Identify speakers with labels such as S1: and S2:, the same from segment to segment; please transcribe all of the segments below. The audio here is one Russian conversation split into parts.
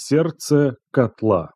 S1: Сердце котла.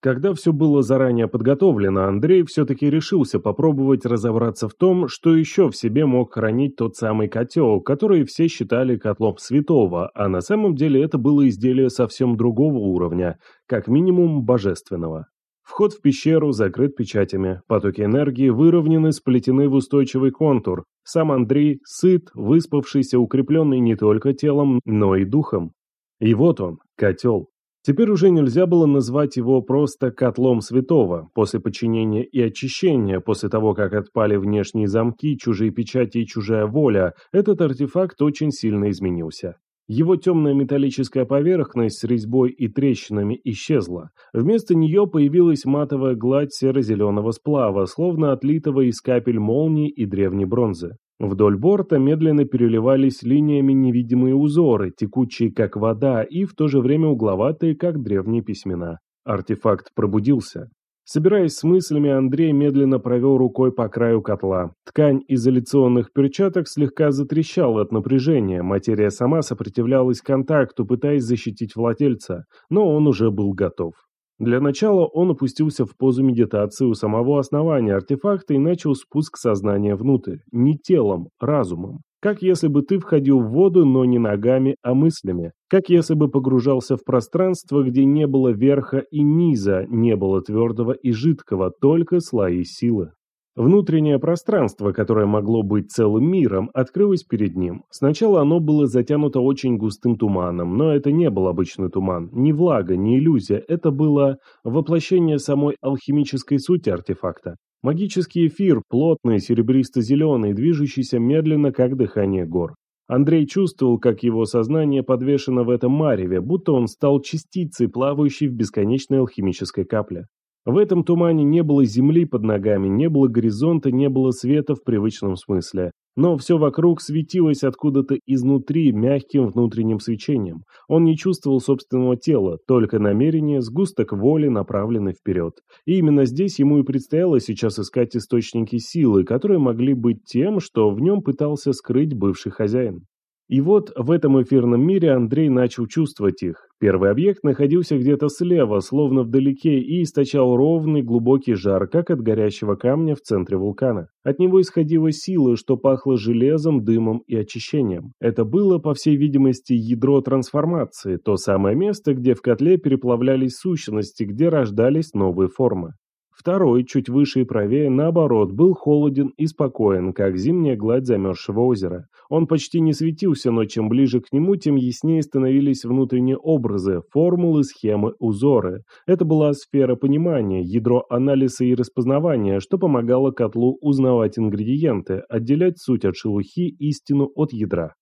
S1: Когда все было заранее подготовлено, Андрей все-таки решился попробовать разобраться в том, что еще в себе мог хранить тот самый котел, который все считали котлом святого, а на самом деле это было изделие совсем другого уровня, как минимум божественного. Вход в пещеру закрыт печатями, потоки энергии выровнены, сплетены в устойчивый контур. Сам Андрей сыт, выспавшийся, укрепленный не только телом, но и духом. И вот он, котел. Теперь уже нельзя было назвать его просто котлом святого. После подчинения и очищения, после того, как отпали внешние замки, чужие печати и чужая воля, этот артефакт очень сильно изменился. Его темная металлическая поверхность с резьбой и трещинами исчезла. Вместо нее появилась матовая гладь серо-зеленого сплава, словно отлитого из капель молнии и древней бронзы. Вдоль борта медленно переливались линиями невидимые узоры, текучие как вода и в то же время угловатые, как древние письмена. Артефакт пробудился. Собираясь с мыслями, Андрей медленно провел рукой по краю котла. Ткань изоляционных перчаток слегка затрещала от напряжения, материя сама сопротивлялась контакту, пытаясь защитить владельца, но он уже был готов. Для начала он опустился в позу медитации у самого основания артефакта и начал спуск сознания внутрь, не телом, разумом. Как если бы ты входил в воду, но не ногами, а мыслями. Как если бы погружался в пространство, где не было верха и низа, не было твердого и жидкого, только слои силы. Внутреннее пространство, которое могло быть целым миром, открылось перед ним. Сначала оно было затянуто очень густым туманом, но это не был обычный туман, ни влага, ни иллюзия, это было воплощение самой алхимической сути артефакта. Магический эфир, плотный, серебристо-зеленый, движущийся медленно, как дыхание гор. Андрей чувствовал, как его сознание подвешено в этом мареве, будто он стал частицей, плавающей в бесконечной алхимической капле. В этом тумане не было земли под ногами, не было горизонта, не было света в привычном смысле. Но все вокруг светилось откуда-то изнутри мягким внутренним свечением. Он не чувствовал собственного тела, только намерение, сгусток воли, направленный вперед. И именно здесь ему и предстояло сейчас искать источники силы, которые могли быть тем, что в нем пытался скрыть бывший хозяин. И вот в этом эфирном мире Андрей начал чувствовать их. Первый объект находился где-то слева, словно вдалеке, и источал ровный глубокий жар, как от горящего камня в центре вулкана. От него исходила сила, что пахло железом, дымом и очищением. Это было, по всей видимости, ядро трансформации, то самое место, где в котле переплавлялись сущности, где рождались новые формы. Второй, чуть выше и правее, наоборот, был холоден и спокоен, как зимняя гладь замерзшего озера. Он почти не светился, но чем ближе к нему, тем яснее становились внутренние образы, формулы, схемы, узоры. Это была сфера понимания, ядро анализа и распознавания, что помогало котлу узнавать ингредиенты, отделять суть от шелухи, истину от ядра.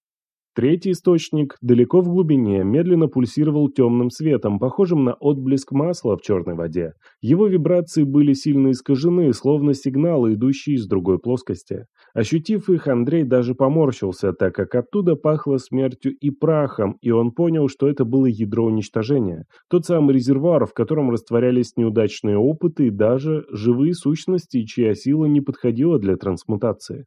S1: Третий источник, далеко в глубине, медленно пульсировал темным светом, похожим на отблеск масла в черной воде. Его вибрации были сильно искажены, словно сигналы, идущие из другой плоскости. Ощутив их, Андрей даже поморщился, так как оттуда пахло смертью и прахом, и он понял, что это было ядро уничтожения. Тот самый резервуар, в котором растворялись неудачные опыты и даже живые сущности, чья сила не подходила для трансмутации.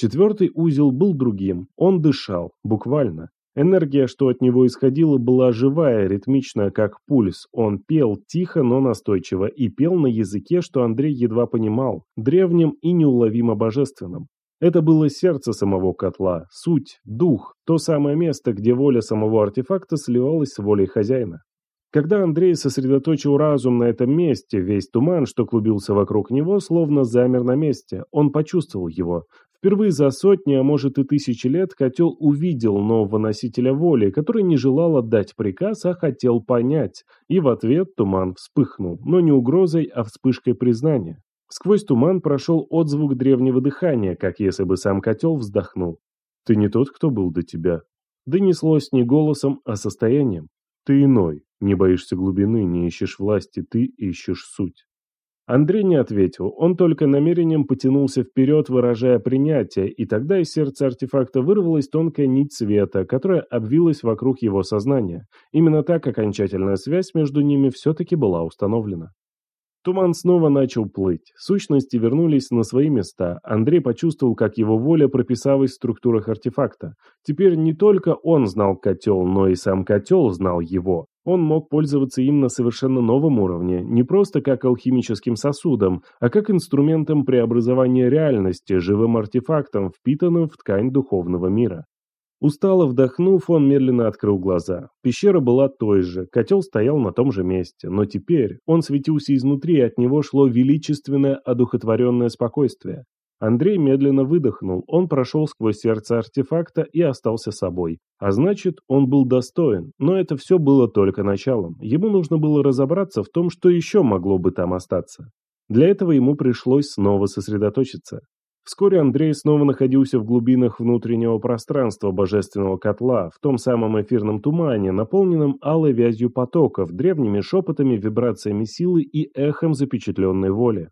S1: Четвертый узел был другим. Он дышал, буквально. Энергия, что от него исходила, была живая, ритмичная, как пульс. Он пел тихо, но настойчиво, и пел на языке, что Андрей едва понимал, древнем и неуловимо божественном. Это было сердце самого котла, суть, дух, то самое место, где воля самого артефакта сливалась с волей хозяина. Когда Андрей сосредоточил разум на этом месте, весь туман, что клубился вокруг него, словно замер на месте. Он почувствовал его. Впервые за сотни, а может и тысячи лет, котел увидел нового носителя воли, который не желал отдать приказ, а хотел понять. И в ответ туман вспыхнул, но не угрозой, а вспышкой признания. Сквозь туман прошел отзвук древнего дыхания, как если бы сам котел вздохнул. «Ты не тот, кто был до тебя». Донеслось не голосом, а состоянием. «Ты иной, не боишься глубины, не ищешь власти, ты ищешь суть». Андрей не ответил, он только намерением потянулся вперед, выражая принятие, и тогда из сердца артефакта вырвалась тонкая нить света, которая обвилась вокруг его сознания. Именно так окончательная связь между ними все-таки была установлена. Туман снова начал плыть. Сущности вернулись на свои места. Андрей почувствовал, как его воля прописалась в структурах артефакта. Теперь не только он знал котел, но и сам котел знал его. Он мог пользоваться им на совершенно новом уровне, не просто как алхимическим сосудом, а как инструментом преобразования реальности, живым артефактом, впитанным в ткань духовного мира. Устало вдохнув, он медленно открыл глаза. Пещера была той же, котел стоял на том же месте, но теперь он светился изнутри, и от него шло величественное, одухотворенное спокойствие. Андрей медленно выдохнул, он прошел сквозь сердце артефакта и остался собой. А значит, он был достоин, но это все было только началом. Ему нужно было разобраться в том, что еще могло бы там остаться. Для этого ему пришлось снова сосредоточиться. Вскоре Андрей снова находился в глубинах внутреннего пространства божественного котла, в том самом эфирном тумане, наполненном алой вязью потоков, древними шепотами, вибрациями силы и эхом запечатленной воли.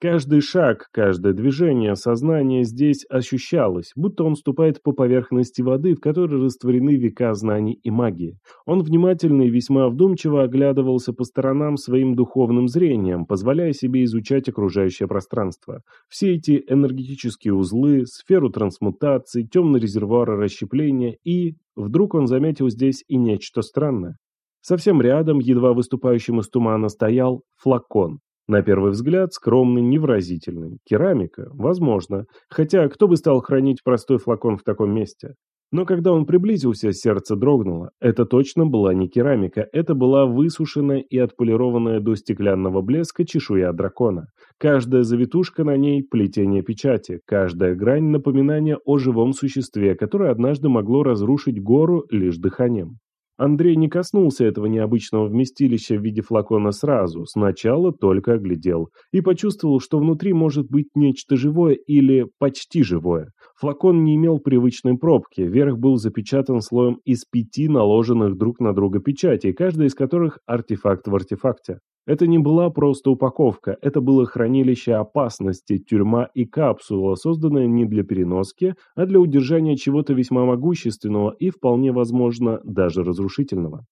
S1: Каждый шаг, каждое движение сознания здесь ощущалось, будто он ступает по поверхности воды, в которой растворены века знаний и магии. Он внимательно и весьма вдумчиво оглядывался по сторонам своим духовным зрением, позволяя себе изучать окружающее пространство. Все эти энергетические узлы, сферу трансмутации, темные резервуары расщепления и... Вдруг он заметил здесь и нечто странное. Совсем рядом, едва выступающим из тумана, стоял флакон. На первый взгляд, скромный, невразительный. Керамика? Возможно. Хотя, кто бы стал хранить простой флакон в таком месте? Но когда он приблизился, сердце дрогнуло. Это точно была не керамика, это была высушенная и отполированная до стеклянного блеска чешуя дракона. Каждая завитушка на ней – плетение печати, каждая грань – напоминание о живом существе, которое однажды могло разрушить гору лишь дыханием. Андрей не коснулся этого необычного вместилища в виде флакона сразу, сначала только оглядел, и почувствовал, что внутри может быть нечто живое или почти живое. Флакон не имел привычной пробки, верх был запечатан слоем из пяти наложенных друг на друга печатей, каждая из которых артефакт в артефакте. Это не была просто упаковка, это было хранилище опасности, тюрьма и капсула, созданная не для переноски, а для удержания чего-то весьма могущественного и, вполне возможно, даже разрушительного.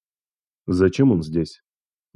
S1: Зачем он здесь?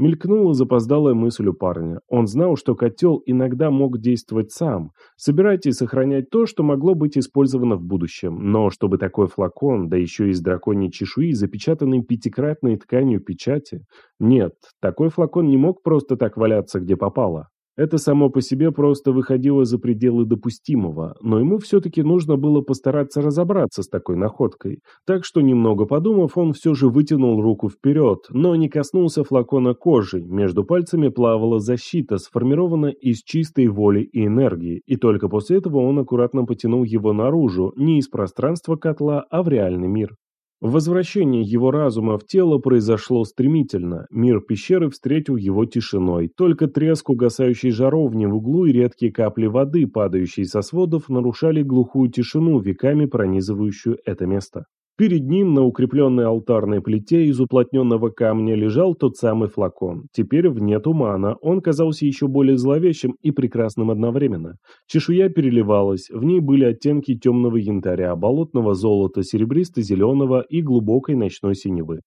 S1: Мелькнула запоздалая мысль у парня. Он знал, что котел иногда мог действовать сам, собирать и сохранять то, что могло быть использовано в будущем. Но чтобы такой флакон, да еще из драконьей чешуи, запечатанный пятикратной тканью печати... Нет, такой флакон не мог просто так валяться, где попало. Это само по себе просто выходило за пределы допустимого, но ему все-таки нужно было постараться разобраться с такой находкой. Так что, немного подумав, он все же вытянул руку вперед, но не коснулся флакона кожи. Между пальцами плавала защита, сформированная из чистой воли и энергии, и только после этого он аккуратно потянул его наружу, не из пространства котла, а в реальный мир. Возвращение его разума в тело произошло стремительно. Мир пещеры встретил его тишиной. Только треск угасающей жаровни в углу и редкие капли воды, падающие со сводов, нарушали глухую тишину, веками пронизывающую это место. Перед ним на укрепленной алтарной плите из уплотненного камня лежал тот самый флакон. Теперь вне тумана он казался еще более зловещим и прекрасным одновременно. Чешуя переливалась, в ней были оттенки темного янтаря, болотного золота, серебристо-зеленого и глубокой ночной синевы.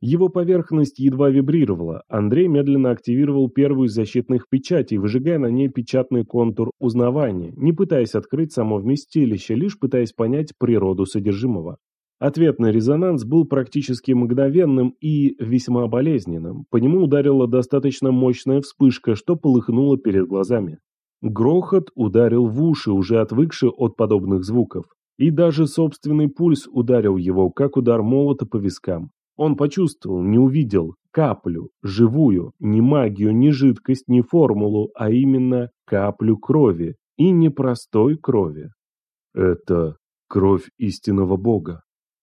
S1: Его поверхность едва вибрировала. Андрей медленно активировал первую из защитных печатей, выжигая на ней печатный контур узнавания, не пытаясь открыть само вместилище, лишь пытаясь понять природу содержимого. Ответный резонанс был практически мгновенным и весьма болезненным. По нему ударила достаточно мощная вспышка, что полыхнуло перед глазами. Грохот ударил в уши, уже отвыкшие от подобных звуков. И даже собственный пульс ударил его, как удар молота по вискам. Он почувствовал, не увидел, каплю, живую, не магию, не жидкость, не формулу, а именно каплю крови. И непростой крови. Это кровь истинного Бога.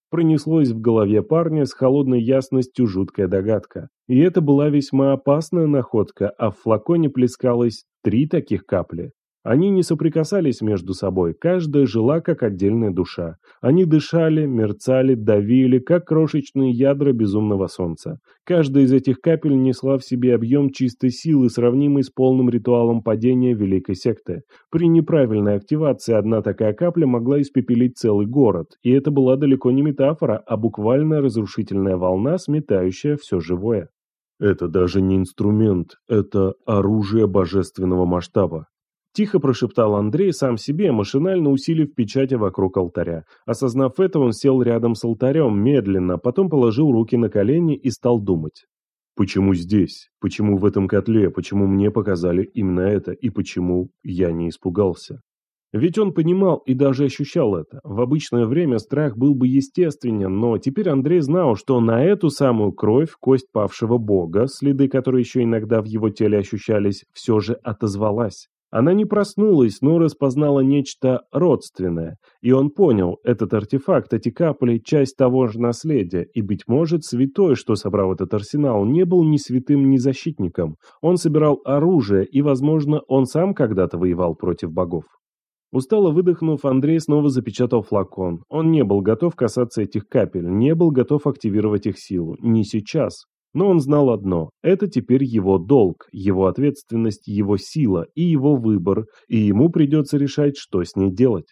S1: Пронеслось в голове парня с холодной ясностью жуткая догадка. И это была весьма опасная находка, а в флаконе плескалось три таких капли. Они не соприкасались между собой, каждая жила как отдельная душа. Они дышали, мерцали, давили, как крошечные ядра безумного солнца. Каждая из этих капель несла в себе объем чистой силы, сравнимый с полным ритуалом падения Великой Секты. При неправильной активации одна такая капля могла испепелить целый город, и это была далеко не метафора, а буквально разрушительная волна, сметающая все живое. Это даже не инструмент, это оружие божественного масштаба. Тихо прошептал Андрей сам себе, машинально усилив печати вокруг алтаря. Осознав это, он сел рядом с алтарем, медленно, потом положил руки на колени и стал думать. Почему здесь? Почему в этом котле? Почему мне показали именно это? И почему я не испугался? Ведь он понимал и даже ощущал это. В обычное время страх был бы естественен, но теперь Андрей знал, что на эту самую кровь, кость павшего бога, следы которой еще иногда в его теле ощущались, все же отозвалась. Она не проснулась, но распознала нечто родственное, и он понял, этот артефакт, эти капли – часть того же наследия, и, быть может, святой, что собрал этот арсенал, не был ни святым, ни защитником. Он собирал оружие, и, возможно, он сам когда-то воевал против богов. Устало выдохнув, Андрей снова запечатал флакон. Он не был готов касаться этих капель, не был готов активировать их силу. Не сейчас. Но он знал одно – это теперь его долг, его ответственность, его сила и его выбор, и ему придется решать, что с ней делать.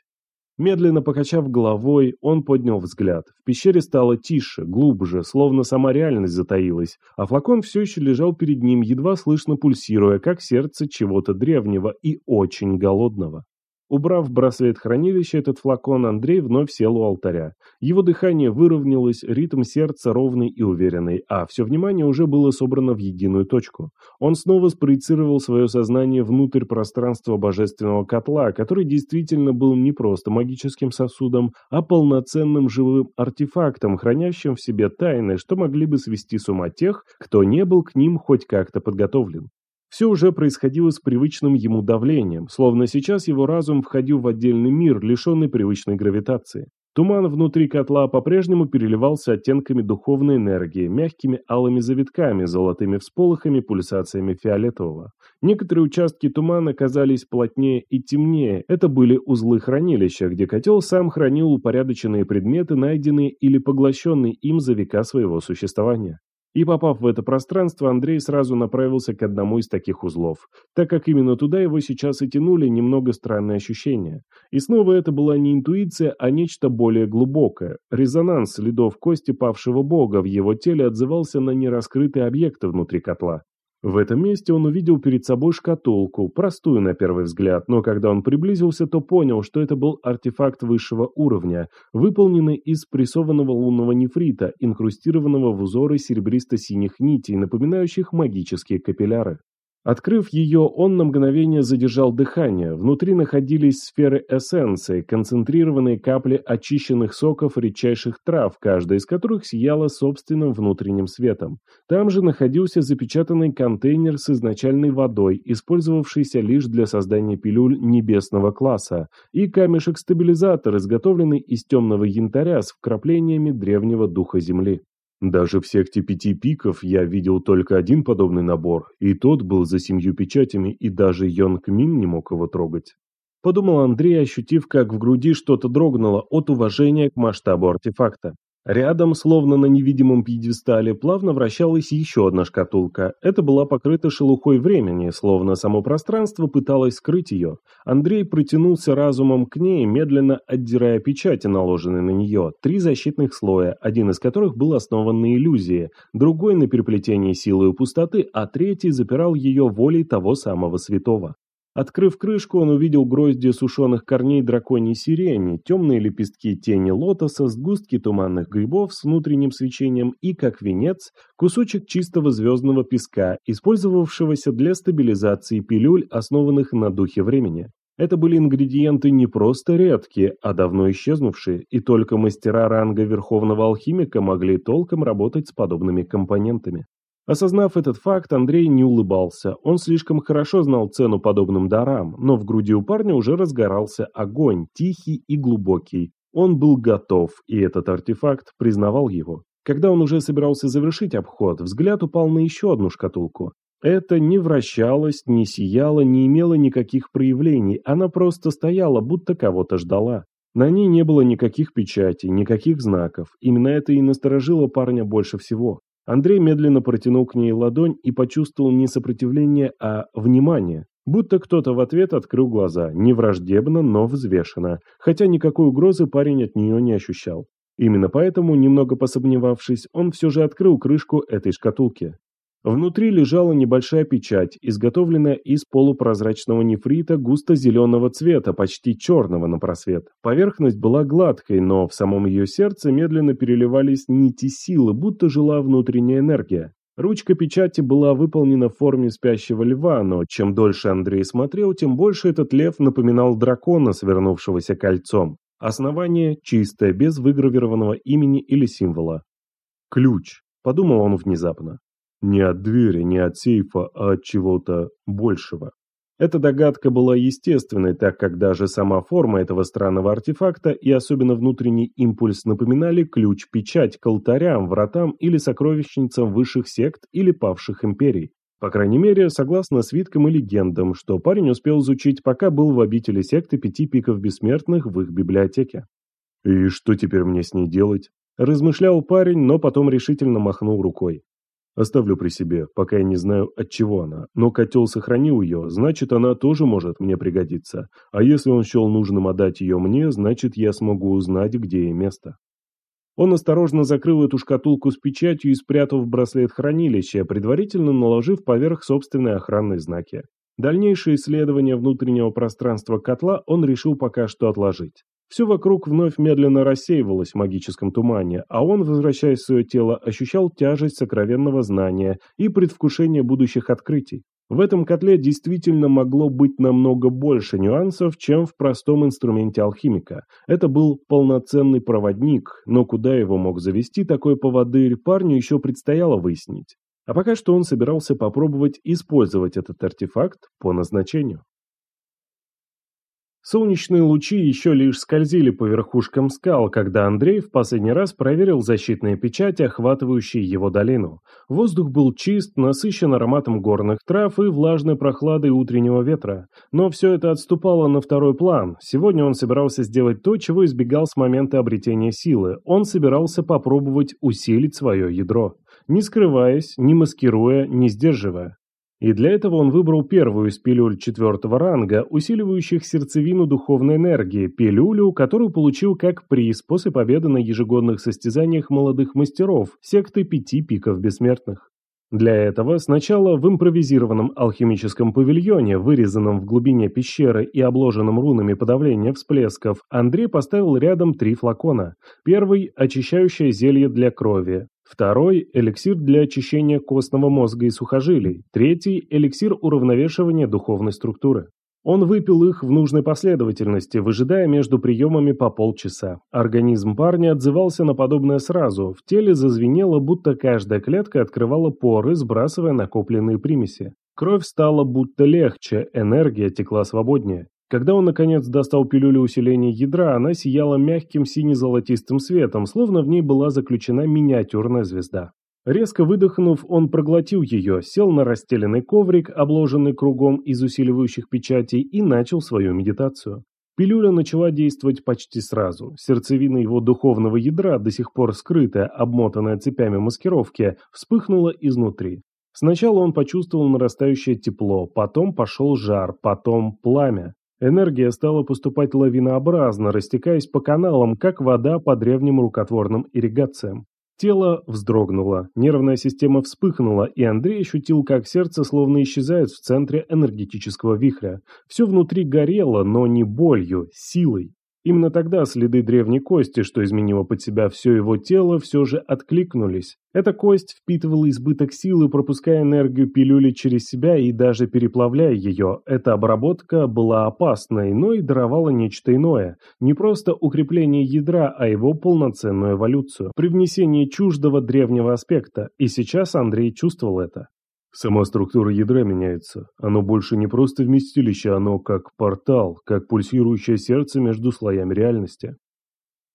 S1: Медленно покачав головой, он поднял взгляд. В пещере стало тише, глубже, словно сама реальность затаилась, а флакон все еще лежал перед ним, едва слышно пульсируя, как сердце чего-то древнего и очень голодного. Убрав браслет хранилища, этот флакон, Андрей вновь сел у алтаря. Его дыхание выровнялось, ритм сердца ровный и уверенный, а все внимание уже было собрано в единую точку. Он снова спроецировал свое сознание внутрь пространства божественного котла, который действительно был не просто магическим сосудом, а полноценным живым артефактом, хранящим в себе тайны, что могли бы свести с ума тех, кто не был к ним хоть как-то подготовлен. Все уже происходило с привычным ему давлением, словно сейчас его разум входил в отдельный мир, лишенный привычной гравитации. Туман внутри котла по-прежнему переливался оттенками духовной энергии, мягкими алыми завитками, золотыми всполохами, пульсациями фиолетового. Некоторые участки тумана казались плотнее и темнее. Это были узлы хранилища, где котел сам хранил упорядоченные предметы, найденные или поглощенные им за века своего существования. И попав в это пространство, Андрей сразу направился к одному из таких узлов, так как именно туда его сейчас и тянули немного странные ощущения. И снова это была не интуиция, а нечто более глубокое. Резонанс следов кости павшего бога в его теле отзывался на нераскрытые объекты внутри котла. В этом месте он увидел перед собой шкатулку, простую на первый взгляд, но когда он приблизился, то понял, что это был артефакт высшего уровня, выполненный из прессованного лунного нефрита, инкрустированного в узоры серебристо-синих нитей, напоминающих магические капилляры. Открыв ее, он на мгновение задержал дыхание. Внутри находились сферы эссенции, концентрированные капли очищенных соков редчайших трав, каждая из которых сияла собственным внутренним светом. Там же находился запечатанный контейнер с изначальной водой, использовавшийся лишь для создания пилюль небесного класса, и камешек-стабилизатор, изготовленный из темного янтаря с вкраплениями древнего духа Земли. Даже в секте пяти пиков я видел только один подобный набор, и тот был за семью печатями, и даже Йонг Мин не мог его трогать. Подумал Андрей, ощутив, как в груди что-то дрогнуло от уважения к масштабу артефакта. Рядом, словно на невидимом пьедестале, плавно вращалась еще одна шкатулка. Это была покрыта шелухой времени, словно само пространство пыталось скрыть ее. Андрей протянулся разумом к ней, медленно отдирая печати, наложенные на нее. Три защитных слоя, один из которых был основан на иллюзии, другой на переплетении силы и пустоты, а третий запирал ее волей того самого святого. Открыв крышку, он увидел грозди сушеных корней драконьей сирени, темные лепестки тени лотоса, сгустки туманных грибов с внутренним свечением и, как венец, кусочек чистого звездного песка, использовавшегося для стабилизации пилюль, основанных на духе времени. Это были ингредиенты не просто редкие, а давно исчезнувшие, и только мастера ранга Верховного Алхимика могли толком работать с подобными компонентами. Осознав этот факт, Андрей не улыбался. Он слишком хорошо знал цену подобным дарам, но в груди у парня уже разгорался огонь, тихий и глубокий. Он был готов, и этот артефакт признавал его. Когда он уже собирался завершить обход, взгляд упал на еще одну шкатулку. Это не вращалось, не сияло, не имело никаких проявлений, она просто стояла, будто кого-то ждала. На ней не было никаких печатей, никаких знаков. Именно это и насторожило парня больше всего. Андрей медленно протянул к ней ладонь и почувствовал не сопротивление, а внимание. Будто кто-то в ответ открыл глаза, не враждебно, но взвешенно, хотя никакой угрозы парень от нее не ощущал. Именно поэтому, немного посомневавшись, он все же открыл крышку этой шкатулки. Внутри лежала небольшая печать, изготовленная из полупрозрачного нефрита густо-зеленого цвета, почти черного на просвет. Поверхность была гладкой, но в самом ее сердце медленно переливались нити силы, будто жила внутренняя энергия. Ручка печати была выполнена в форме спящего льва, но чем дольше Андрей смотрел, тем больше этот лев напоминал дракона, свернувшегося кольцом. Основание чистое, без выгравированного имени или символа. «Ключ», — подумал он внезапно. Не от двери, не от сейфа, а от чего-то большего. Эта догадка была естественной, так как даже сама форма этого странного артефакта и особенно внутренний импульс напоминали ключ-печать к алтарям, вратам или сокровищницам высших сект или павших империй. По крайней мере, согласно свиткам и легендам, что парень успел изучить, пока был в обители секты пяти пиков бессмертных в их библиотеке. «И что теперь мне с ней делать?» Размышлял парень, но потом решительно махнул рукой. Оставлю при себе, пока я не знаю, от чего она. Но котел сохранил ее, значит, она тоже может мне пригодиться. А если он счел нужным отдать ее мне, значит, я смогу узнать, где ей место. Он осторожно закрыл эту шкатулку с печатью и спрятал в браслет хранилища, предварительно наложив поверх собственные охранные знаки. Дальнейшее исследование внутреннего пространства котла он решил пока что отложить. Все вокруг вновь медленно рассеивалось в магическом тумане, а он, возвращаясь в свое тело, ощущал тяжесть сокровенного знания и предвкушение будущих открытий. В этом котле действительно могло быть намного больше нюансов, чем в простом инструменте алхимика. Это был полноценный проводник, но куда его мог завести такой поводырь, парню еще предстояло выяснить. А пока что он собирался попробовать использовать этот артефакт по назначению. Солнечные лучи еще лишь скользили по верхушкам скал, когда Андрей в последний раз проверил защитные печати, охватывающие его долину. Воздух был чист, насыщен ароматом горных трав и влажной прохладой утреннего ветра. Но все это отступало на второй план. Сегодня он собирался сделать то, чего избегал с момента обретения силы. Он собирался попробовать усилить свое ядро. Не скрываясь, не маскируя, не сдерживая. И для этого он выбрал первую из пилюль четвертого ранга, усиливающих сердцевину духовной энергии, пилюлю, которую получил как приз после победы на ежегодных состязаниях молодых мастеров, секты пяти пиков бессмертных. Для этого сначала в импровизированном алхимическом павильоне, вырезанном в глубине пещеры и обложенном рунами подавления всплесков, Андрей поставил рядом три флакона. Первый – очищающее зелье для крови, Второй – эликсир для очищения костного мозга и сухожилий. Третий – эликсир уравновешивания духовной структуры. Он выпил их в нужной последовательности, выжидая между приемами по полчаса. Организм парня отзывался на подобное сразу. В теле зазвенело, будто каждая клетка открывала поры, сбрасывая накопленные примеси. Кровь стала будто легче, энергия текла свободнее. Когда он, наконец, достал пилюлю усиления ядра, она сияла мягким сине-золотистым светом, словно в ней была заключена миниатюрная звезда. Резко выдохнув, он проглотил ее, сел на расстеленный коврик, обложенный кругом из усиливающих печатей, и начал свою медитацию. Пилюля начала действовать почти сразу. Сердцевина его духовного ядра, до сих пор скрытая, обмотанная цепями маскировки, вспыхнула изнутри. Сначала он почувствовал нарастающее тепло, потом пошел жар, потом пламя. Энергия стала поступать лавинообразно, растекаясь по каналам, как вода по древним рукотворным ирригациям. Тело вздрогнуло, нервная система вспыхнула, и Андрей ощутил, как сердце словно исчезает в центре энергетического вихря. Все внутри горело, но не болью, силой. Именно тогда следы древней кости, что изменило под себя все его тело, все же откликнулись. Эта кость впитывала избыток силы, пропуская энергию пилюли через себя и даже переплавляя ее. Эта обработка была опасной, но и даровала нечто иное. Не просто укрепление ядра, а его полноценную эволюцию. Привнесение чуждого древнего аспекта. И сейчас Андрей чувствовал это. Сама структура ядра меняется. Оно больше не просто вместилище, оно как портал, как пульсирующее сердце между слоями реальности.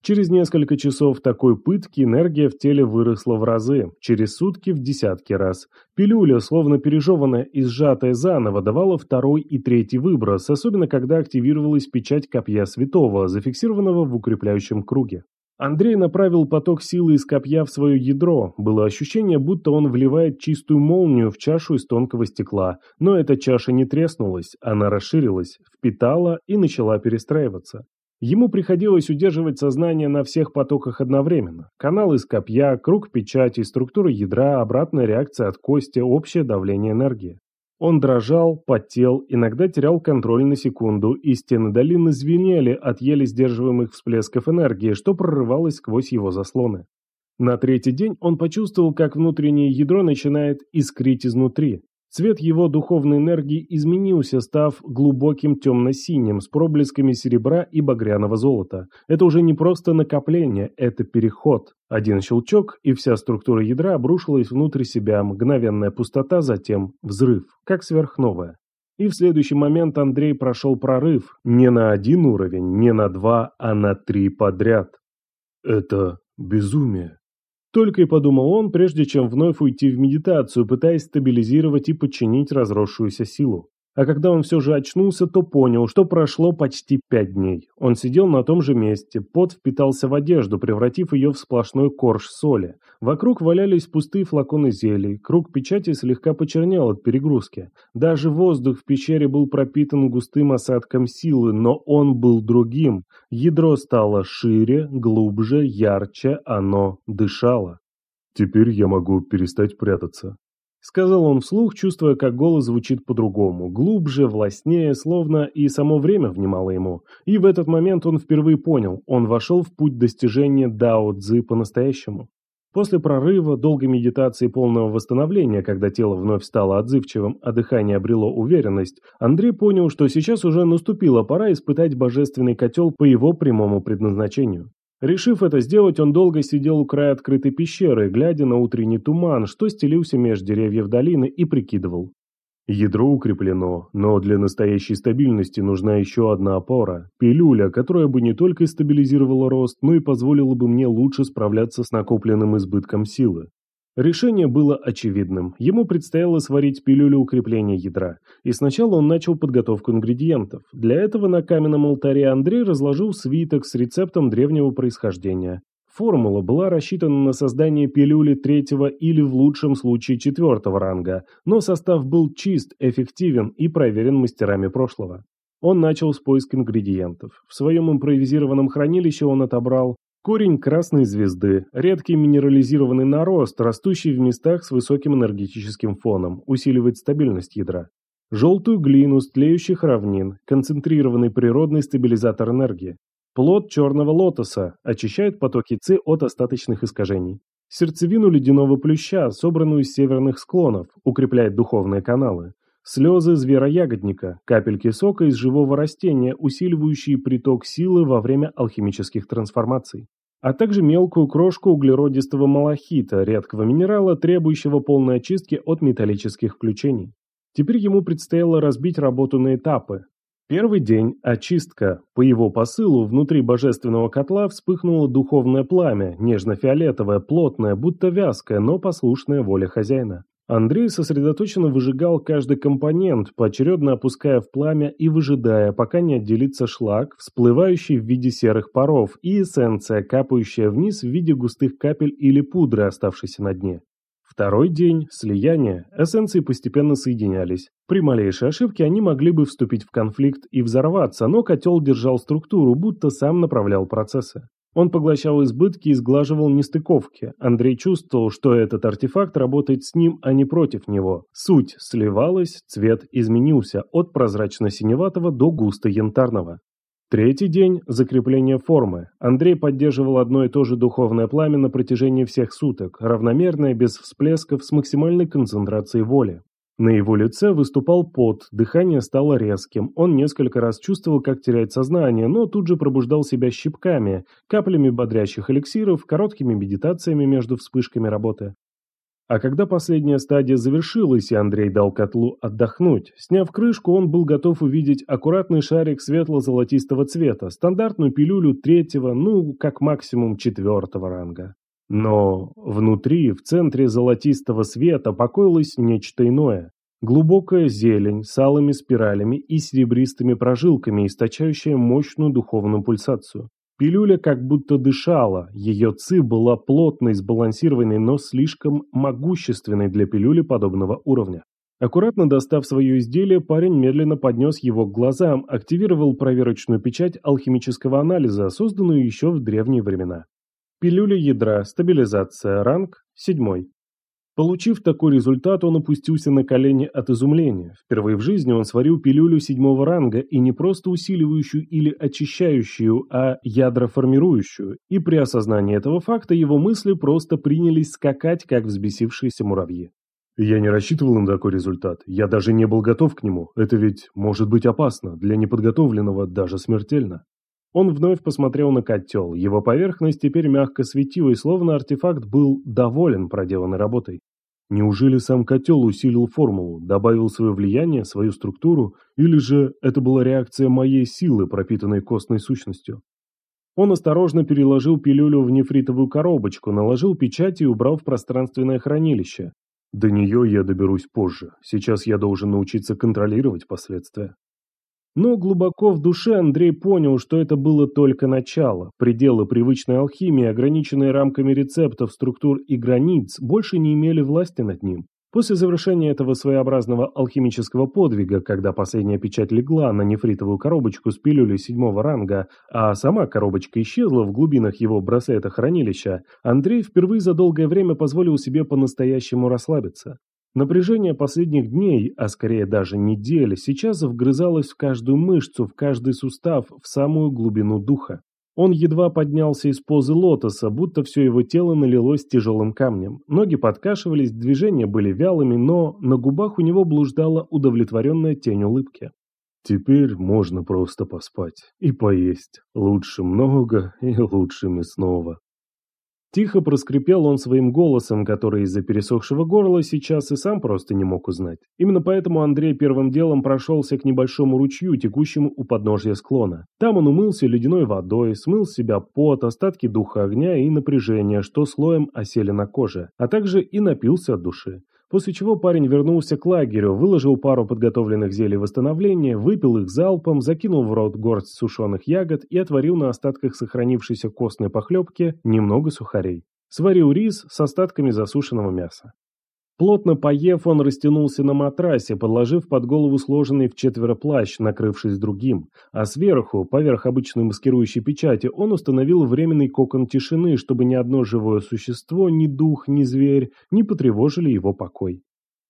S1: Через несколько часов такой пытки энергия в теле выросла в разы, через сутки в десятки раз. Пилюля, словно пережеванная и сжатая заново, давала второй и третий выброс, особенно когда активировалась печать копья святого, зафиксированного в укрепляющем круге. Андрей направил поток силы из копья в свое ядро. Было ощущение, будто он вливает чистую молнию в чашу из тонкого стекла. Но эта чаша не треснулась, она расширилась, впитала и начала перестраиваться. Ему приходилось удерживать сознание на всех потоках одновременно. Канал из копья, круг печати, структура ядра, обратная реакция от кости, общее давление энергии. Он дрожал, потел, иногда терял контроль на секунду, и стены долины звенели от еле сдерживаемых всплесков энергии, что прорывалось сквозь его заслоны. На третий день он почувствовал, как внутреннее ядро начинает искрить изнутри. Цвет его духовной энергии изменился, став глубоким темно-синим, с проблесками серебра и багряного золота. Это уже не просто накопление, это переход. Один щелчок, и вся структура ядра обрушилась внутрь себя, мгновенная пустота, затем взрыв, как сверхновая. И в следующий момент Андрей прошел прорыв не на один уровень, не на два, а на три подряд. Это безумие. Только и подумал он, прежде чем вновь уйти в медитацию, пытаясь стабилизировать и подчинить разросшуюся силу. А когда он все же очнулся, то понял, что прошло почти пять дней. Он сидел на том же месте, пот впитался в одежду, превратив ее в сплошной корж соли. Вокруг валялись пустые флаконы зелий, круг печати слегка почернел от перегрузки. Даже воздух в пещере был пропитан густым осадком силы, но он был другим. Ядро стало шире, глубже, ярче, оно дышало. «Теперь я могу перестать прятаться», Сказал он вслух, чувствуя, как голос звучит по-другому, глубже, властнее, словно и само время внимало ему. И в этот момент он впервые понял, он вошел в путь достижения Дао Цзы по-настоящему. После прорыва, долгой медитации и полного восстановления, когда тело вновь стало отзывчивым, а дыхание обрело уверенность, Андрей понял, что сейчас уже наступила пора испытать божественный котел по его прямому предназначению. Решив это сделать, он долго сидел у края открытой пещеры, глядя на утренний туман, что стелился меж деревьев долины, и прикидывал. Ядро укреплено, но для настоящей стабильности нужна еще одна опора – пилюля, которая бы не только стабилизировала рост, но и позволила бы мне лучше справляться с накопленным избытком силы. Решение было очевидным. Ему предстояло сварить пилюлю укрепления ядра. И сначала он начал подготовку ингредиентов. Для этого на каменном алтаре Андрей разложил свиток с рецептом древнего происхождения. Формула была рассчитана на создание пилюли третьего или в лучшем случае четвертого ранга, но состав был чист, эффективен и проверен мастерами прошлого. Он начал с поиска ингредиентов. В своем импровизированном хранилище он отобрал Корень красной звезды – редкий минерализированный нарост, растущий в местах с высоким энергетическим фоном, усиливает стабильность ядра. Желтую глину с тлеющих равнин – концентрированный природный стабилизатор энергии. Плод черного лотоса – очищает потоки ЦИ от остаточных искажений. Сердцевину ледяного плюща, собранную из северных склонов, укрепляет духовные каналы. Слезы звероягодника, капельки сока из живого растения, усиливающие приток силы во время алхимических трансформаций. А также мелкую крошку углеродистого малахита, редкого минерала, требующего полной очистки от металлических включений. Теперь ему предстояло разбить работу на этапы. Первый день – очистка. По его посылу внутри божественного котла вспыхнуло духовное пламя, нежно-фиолетовое, плотное, будто вязкое, но послушное воле хозяина. Андрей сосредоточенно выжигал каждый компонент, поочередно опуская в пламя и выжидая, пока не отделится шлак, всплывающий в виде серых паров, и эссенция, капающая вниз в виде густых капель или пудры, оставшейся на дне. Второй день – слияние. Эссенции постепенно соединялись. При малейшей ошибке они могли бы вступить в конфликт и взорваться, но котел держал структуру, будто сам направлял процессы. Он поглощал избытки и сглаживал нестыковки. Андрей чувствовал, что этот артефакт работает с ним, а не против него. Суть сливалась, цвет изменился от прозрачно-синеватого до густо-янтарного. Третий день – закрепление формы. Андрей поддерживал одно и то же духовное пламя на протяжении всех суток, равномерное, без всплесков, с максимальной концентрацией воли. На его лице выступал пот, дыхание стало резким. Он несколько раз чувствовал, как теряет сознание, но тут же пробуждал себя щипками, каплями бодрящих эликсиров, короткими медитациями между вспышками работы. А когда последняя стадия завершилась, и Андрей дал котлу отдохнуть, сняв крышку, он был готов увидеть аккуратный шарик светло-золотистого цвета, стандартную пилюлю третьего, ну, как максимум четвертого ранга. Но внутри, в центре золотистого света, покоилось нечто иное. Глубокая зелень с алыми спиралями и серебристыми прожилками, источающая мощную духовную пульсацию. Пилюля как будто дышала, ее ци была плотной, сбалансированной, но слишком могущественной для пилюли подобного уровня. Аккуратно достав свое изделие, парень медленно поднес его к глазам, активировал проверочную печать алхимического анализа, созданную еще в древние времена. Пилюля ядра, стабилизация, ранг 7. Получив такой результат, он опустился на колени от изумления. Впервые в жизни он сварил пилюлю седьмого ранга и не просто усиливающую или очищающую, а ядроформирующую. И при осознании этого факта его мысли просто принялись скакать, как взбесившиеся муравьи. Я не рассчитывал на такой результат. Я даже не был готов к нему. Это ведь может быть опасно, для неподготовленного даже смертельно. Он вновь посмотрел на котел. Его поверхность теперь мягко светилась, словно артефакт был доволен проделанной работой. Неужели сам котел усилил формулу, добавил свое влияние, свою структуру, или же это была реакция моей силы, пропитанной костной сущностью? Он осторожно переложил пилюлю в нефритовую коробочку, наложил печать и убрал в пространственное хранилище. До нее я доберусь позже. Сейчас я должен научиться контролировать последствия. Но глубоко в душе Андрей понял, что это было только начало. Пределы привычной алхимии, ограниченные рамками рецептов, структур и границ, больше не имели власти над ним. После завершения этого своеобразного алхимического подвига, когда последняя печать легла на нефритовую коробочку с пилюлей седьмого ранга, а сама коробочка исчезла в глубинах его браслета-хранилища, Андрей впервые за долгое время позволил себе по-настоящему расслабиться. Напряжение последних дней, а скорее даже недель, сейчас вгрызалось в каждую мышцу, в каждый сустав, в самую глубину духа. Он едва поднялся из позы лотоса, будто все его тело налилось тяжелым камнем. Ноги подкашивались, движения были вялыми, но на губах у него блуждала удовлетворенная тень улыбки. Теперь можно просто поспать и поесть. Лучше много и лучше мясного. Тихо проскрипел он своим голосом, который из-за пересохшего горла сейчас и сам просто не мог узнать. Именно поэтому Андрей первым делом прошелся к небольшому ручью, текущему у подножья склона. Там он умылся ледяной водой, смыл с себя пот, остатки духа огня и напряжения, что слоем осели на коже, а также и напился от души. После чего парень вернулся к лагерю, выложил пару подготовленных зелий восстановления, выпил их залпом, закинул в рот горсть сушеных ягод и отварил на остатках сохранившейся костной похлебки немного сухарей. Сварил рис с остатками засушенного мяса. Плотно поев, он растянулся на матрасе, подложив под голову сложенный в четверо плащ, накрывшись другим, а сверху, поверх обычной маскирующей печати, он установил временный кокон тишины, чтобы ни одно живое существо, ни дух, ни зверь, не потревожили его покой.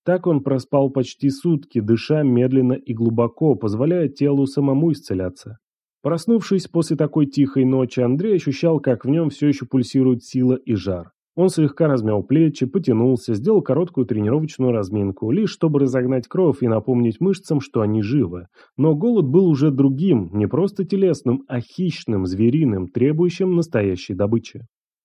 S1: Так он проспал почти сутки, дыша медленно и глубоко, позволяя телу самому исцеляться. Проснувшись после такой тихой ночи, Андрей ощущал, как в нем все еще пульсирует сила и жар. Он слегка размял плечи, потянулся, сделал короткую тренировочную разминку, лишь чтобы разогнать кровь и напомнить мышцам, что они живы. Но голод был уже другим, не просто телесным, а хищным, звериным, требующим настоящей добычи.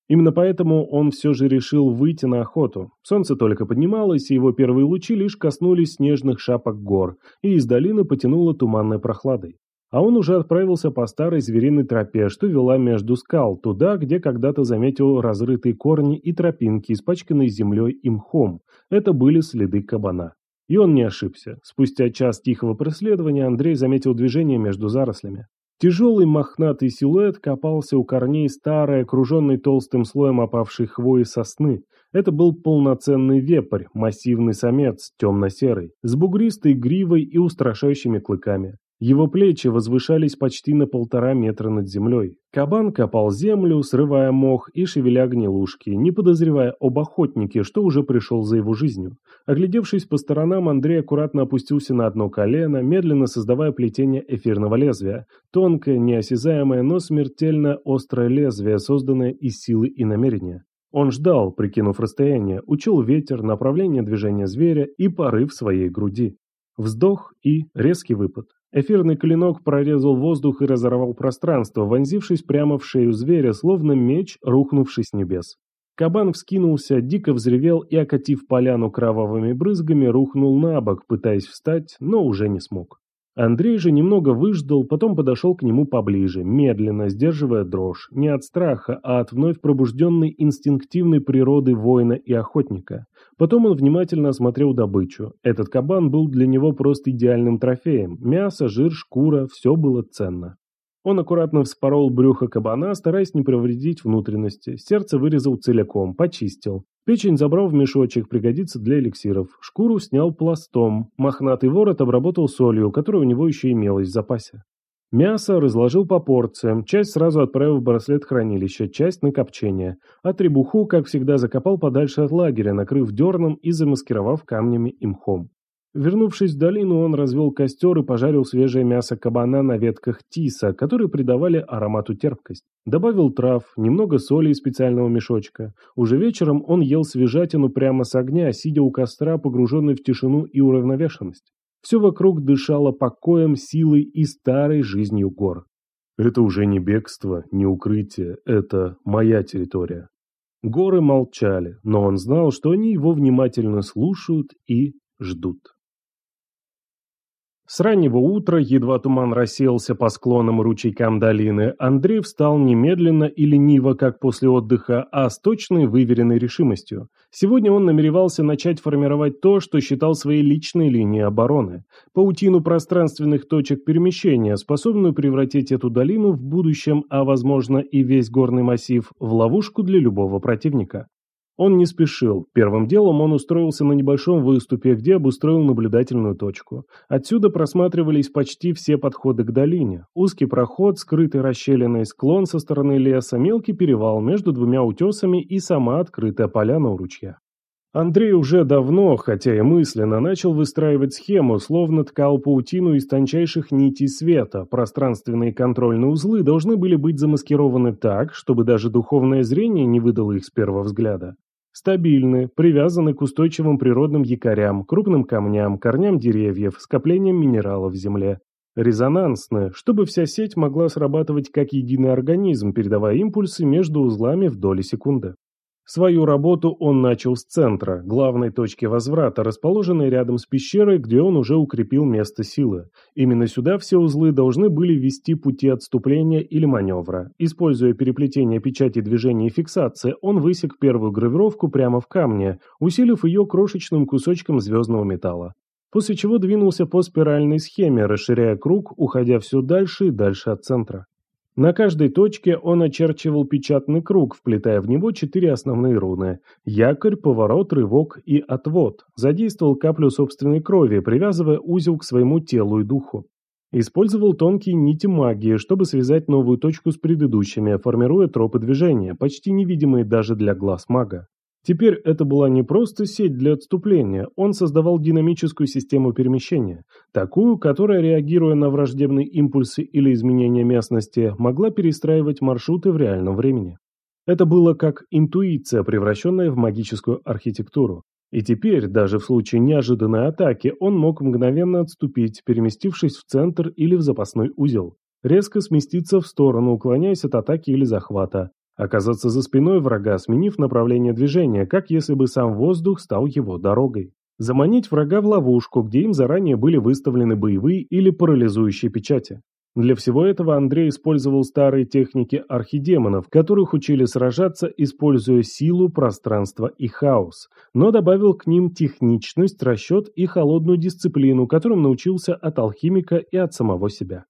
S1: Именно поэтому он все же решил выйти на охоту. Солнце только поднималось, и его первые лучи лишь коснулись снежных шапок гор, и из долины потянуло туманной прохладой. А он уже отправился по старой звериной тропе, что вела между скал, туда, где когда-то заметил разрытые корни и тропинки, испачканные землей и мхом. Это были следы кабана. И он не ошибся. Спустя час тихого преследования Андрей заметил движение между зарослями. Тяжелый мохнатый силуэт копался у корней старой, окруженной толстым слоем опавшей хвои сосны. Это был полноценный вепрь, массивный самец, темно-серый, с бугристой гривой и устрашающими клыками. Его плечи возвышались почти на полтора метра над землей. Кабан копал землю, срывая мох и шевеля гнилушки, не подозревая об охотнике, что уже пришел за его жизнью. Оглядевшись по сторонам, Андрей аккуратно опустился на одно колено, медленно создавая плетение эфирного лезвия. Тонкое, неосязаемое, но смертельно острое лезвие, созданное из силы и намерения. Он ждал, прикинув расстояние, учил ветер, направление движения зверя и порыв своей груди. Вздох и резкий выпад. Эфирный клинок прорезал воздух и разорвал пространство, вонзившись прямо в шею зверя, словно меч, рухнувший с небес. Кабан вскинулся, дико взревел и, окатив поляну кровавыми брызгами, рухнул на бок, пытаясь встать, но уже не смог. Андрей же немного выждал, потом подошел к нему поближе, медленно, сдерживая дрожь, не от страха, а от вновь пробужденной инстинктивной природы воина и охотника. Потом он внимательно осмотрел добычу. Этот кабан был для него просто идеальным трофеем. Мясо, жир, шкура – все было ценно. Он аккуратно вспорол брюхо кабана, стараясь не повредить внутренности. Сердце вырезал целиком, почистил. Печень забрал в мешочек, пригодится для эликсиров. Шкуру снял пластом. Мохнатый ворот обработал солью, которая у него еще имелась в запасе. Мясо разложил по порциям, часть сразу отправил в браслет хранилища, часть на копчение, а требуху, как всегда, закопал подальше от лагеря, накрыв дерном и замаскировав камнями и мхом. Вернувшись в долину, он развел костер и пожарил свежее мясо кабана на ветках тиса, которые придавали аромату терпкость. Добавил трав, немного соли из специального мешочка. Уже вечером он ел свежатину прямо с огня, сидя у костра, погруженный в тишину и уравновешенность. Все вокруг дышало покоем, силой и старой жизнью гор. Это уже не бегство, не укрытие, это моя территория. Горы молчали, но он знал, что они его внимательно слушают и ждут. С раннего утра, едва туман рассеялся по склонам и ручейкам долины, Андрей встал немедленно и лениво, как после отдыха, а с точной выверенной решимостью. Сегодня он намеревался начать формировать то, что считал своей личной линией обороны. Паутину пространственных точек перемещения, способную превратить эту долину в будущем, а возможно и весь горный массив, в ловушку для любого противника. Он не спешил. Первым делом он устроился на небольшом выступе, где обустроил наблюдательную точку. Отсюда просматривались почти все подходы к долине. Узкий проход, скрытый расщелиной склон со стороны леса, мелкий перевал между двумя утесами и сама открытая поляна у ручья. Андрей уже давно, хотя и мысленно, начал выстраивать схему, словно ткал паутину из тончайших нитей света. Пространственные контрольные узлы должны были быть замаскированы так, чтобы даже духовное зрение не выдало их с первого взгляда. Стабильны, привязаны к устойчивым природным якорям, крупным камням, корням деревьев, скоплениям минералов в земле. Резонансны, чтобы вся сеть могла срабатывать как единый организм, передавая импульсы между узлами в доли секунды. Свою работу он начал с центра, главной точки возврата, расположенной рядом с пещерой, где он уже укрепил место силы. Именно сюда все узлы должны были вести пути отступления или маневра. Используя переплетение печати движения и фиксации, он высек первую гравировку прямо в камне, усилив ее крошечным кусочком звездного металла. После чего двинулся по спиральной схеме, расширяя круг, уходя все дальше и дальше от центра. На каждой точке он очерчивал печатный круг, вплетая в него четыре основные руны – якорь, поворот, рывок и отвод. Задействовал каплю собственной крови, привязывая узел к своему телу и духу. Использовал тонкие нити магии, чтобы связать новую точку с предыдущими, формируя тропы движения, почти невидимые даже для глаз мага. Теперь это была не просто сеть для отступления, он создавал динамическую систему перемещения, такую, которая, реагируя на враждебные импульсы или изменения местности, могла перестраивать маршруты в реальном времени. Это было как интуиция, превращенная в магическую архитектуру. И теперь, даже в случае неожиданной атаки, он мог мгновенно отступить, переместившись в центр или в запасной узел. Резко сместиться в сторону, уклоняясь от атаки или захвата, Оказаться за спиной врага, сменив направление движения, как если бы сам воздух стал его дорогой. Заманить врага в ловушку, где им заранее были выставлены боевые или парализующие печати. Для всего этого Андрей использовал старые техники архидемонов, которых учили сражаться, используя силу, пространство и хаос, но добавил к ним техничность, расчет и холодную дисциплину, которым научился от алхимика и от самого себя.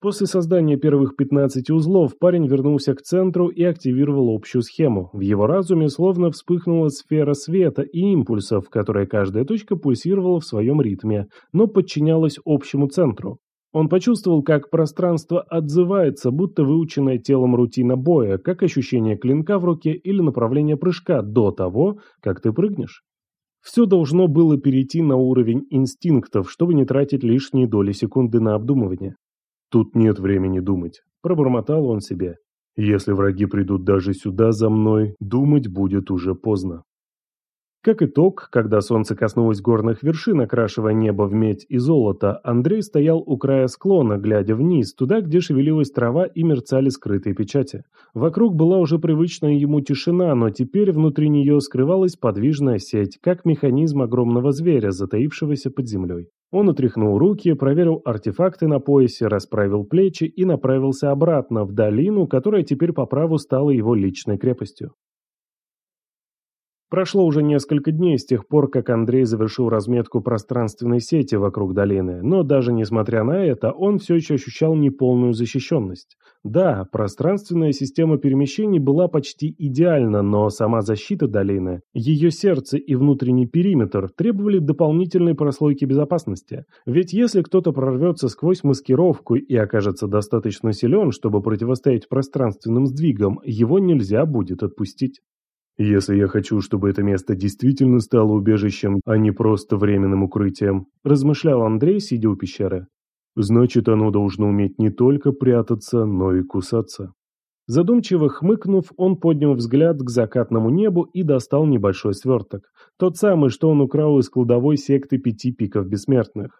S1: После создания первых 15 узлов парень вернулся к центру и активировал общую схему. В его разуме словно вспыхнула сфера света и импульсов, которая каждая точка пульсировала в своем ритме, но подчинялась общему центру. Он почувствовал, как пространство отзывается, будто выученное телом рутина боя, как ощущение клинка в руке или направление прыжка до того, как ты прыгнешь. Все должно было перейти на уровень инстинктов, чтобы не тратить лишние доли секунды на обдумывание. Тут нет времени думать. Пробормотал он себе. Если враги придут даже сюда за мной, думать будет уже поздно. Как итог, когда солнце коснулось горных вершин, окрашивая небо в медь и золото, Андрей стоял у края склона, глядя вниз, туда, где шевелилась трава и мерцали скрытые печати. Вокруг была уже привычная ему тишина, но теперь внутри нее скрывалась подвижная сеть, как механизм огромного зверя, затаившегося под землей. Он утряхнул руки, проверил артефакты на поясе, расправил плечи и направился обратно, в долину, которая теперь по праву стала его личной крепостью. Прошло уже несколько дней с тех пор, как Андрей завершил разметку пространственной сети вокруг долины, но даже несмотря на это, он все еще ощущал неполную защищенность. Да, пространственная система перемещений была почти идеальна, но сама защита долины, ее сердце и внутренний периметр требовали дополнительной прослойки безопасности. Ведь если кто-то прорвется сквозь маскировку и окажется достаточно силен, чтобы противостоять пространственным сдвигам, его нельзя будет отпустить. Если я хочу, чтобы это место действительно стало убежищем, а не просто временным укрытием, размышлял Андрей, сидя у пещеры, значит оно должно уметь не только прятаться, но и кусаться. Задумчиво хмыкнув, он поднял взгляд к закатному небу и достал небольшой сверток. Тот самый, что он украл из кладовой секты пяти пиков бессмертных.